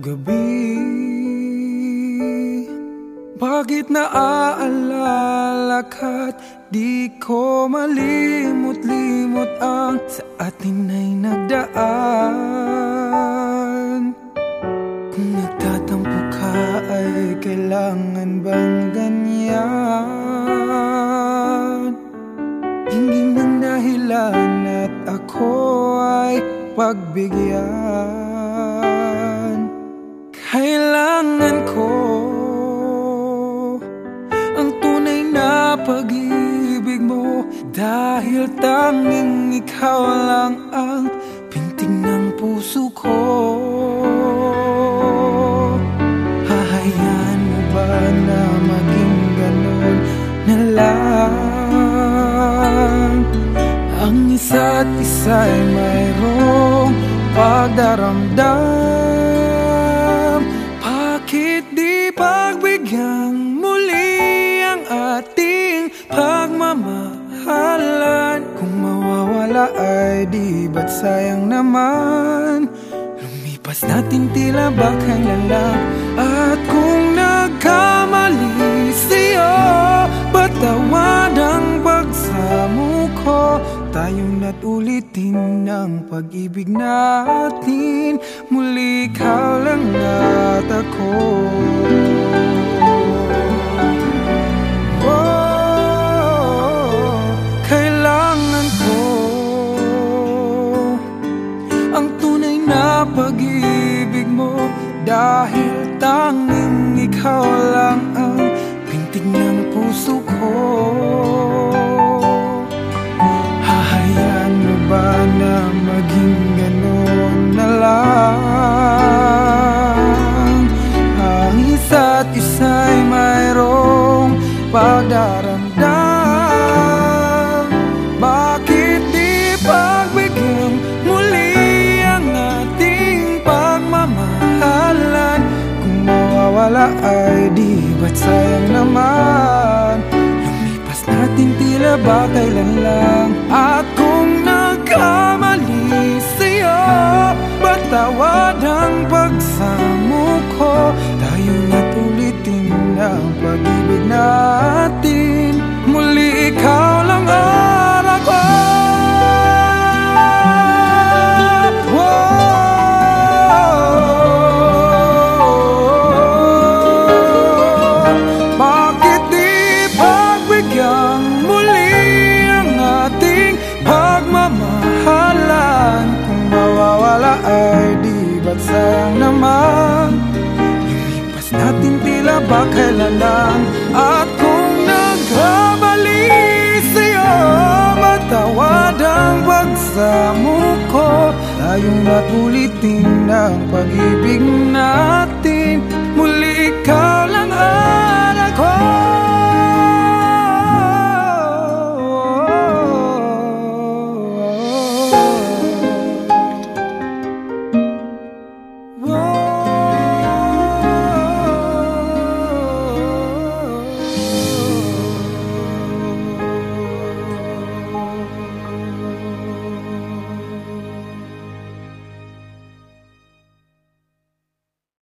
gabi. Bakit naaalala ka't di ko malimot-limot ang sa atin ay nagdaan Kung nagtatampo ka ay kailangan bang ganyan? Tingin ng dahilan at ako ay pagbigyan Kailangan ko ang tunay na pag-ibig mo. Dahil tanging ikaw lang ang pintig ng puso ko. Hahayaan mo ba na maging ganun na lang? Ang isa't isa'y mayroong pagdaramdam pagmamahalan. Kung mawawala ay di ba't sayang naman? Lumipas natin tila ba kailan lang At kung nagkamali sa'yo Patawad ang pagsamo ko Tayong natulitin ng pag-ibig natin. Muli ikaw lang at ako pag-ibig mo. Dahil tanging ikaw lang ang pintig ng puso ko mawawala ay di ba't sayang naman? Lumipas natin tila ba kailan lang? At kung nagkamali sa'yo Patawad ang tila ba kailan lang At kung nagkamali sa'yo Matawad ang pagsamo ko. Tayong natulitin ang pag-ibig natin